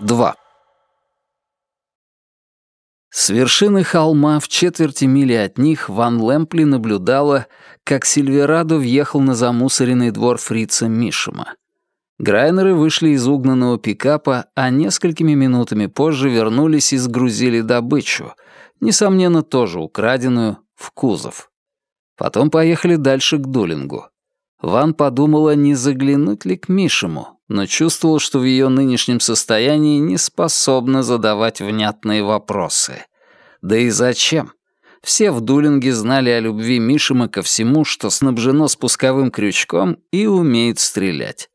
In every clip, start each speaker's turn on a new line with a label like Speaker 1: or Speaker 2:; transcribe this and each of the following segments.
Speaker 1: 2. С вершины холма в четверти мили от них Ван Лэмпли наблюдала, как Сильверадо въехал на замусоренный двор фрица Мишима. Грайнеры вышли из угнанного пикапа, а несколькими минутами позже вернулись и сгрузили добычу, несомненно, тоже украденную, в кузов. Потом поехали дальше к Дулингу. Ван подумала, не заглянуть ли к Мишему, но чувствовала, что в ее нынешнем состоянии не способна задавать внятные вопросы. Да и зачем? Все в Дулинге знали о любви Мишима ко всему, что снабжено спусковым крючком и умеет стрелять.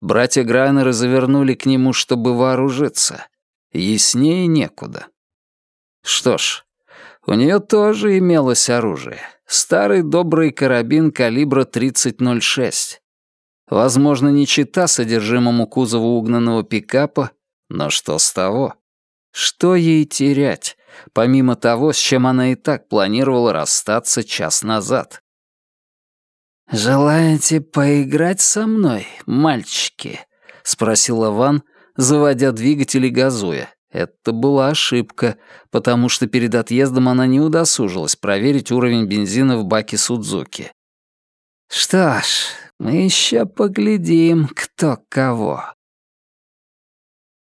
Speaker 1: Братья Грайнеры завернули к нему, чтобы вооружиться. Яснее некуда. Что ж, у нее тоже имелось оружие. Старый добрый карабин калибра 30.06. Возможно, не чита содержимому кузова угнанного пикапа, но что с того? Что ей терять, помимо того, с чем она и так планировала расстаться час назад? «Желаете поиграть со мной, мальчики?» — спросила Ван, заводя двигатель и газуя. Это была ошибка, потому что перед отъездом она не удосужилась проверить уровень бензина в баке Судзуки. «Что ж, мы еще поглядим, кто кого».